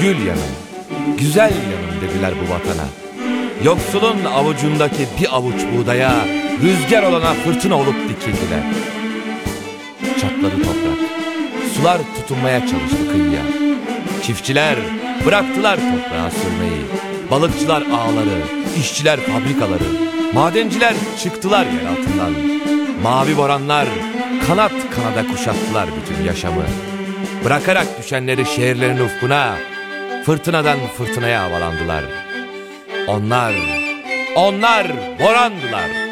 gönül yanım, güzel yanım dediler bu vatana. Yoksulun avucundaki bir avuç buğdaya, rüzgar olana fırtına olup dikildiler. Çatladı toprak, sular tutunmaya çalıştı kıyıya. Çiftçiler bıraktılar toprağa sürmeyi. Balıkçılar ağları, işçiler fabrikaları, madenciler çıktılar yer altından. Mavi boranlar kanat kanada kuşattılar bütün yaşamı. Bırakarak düşenleri şehirlerin ufkuna, fırtınadan fırtınaya havalandılar. Onlar, onlar borandılar.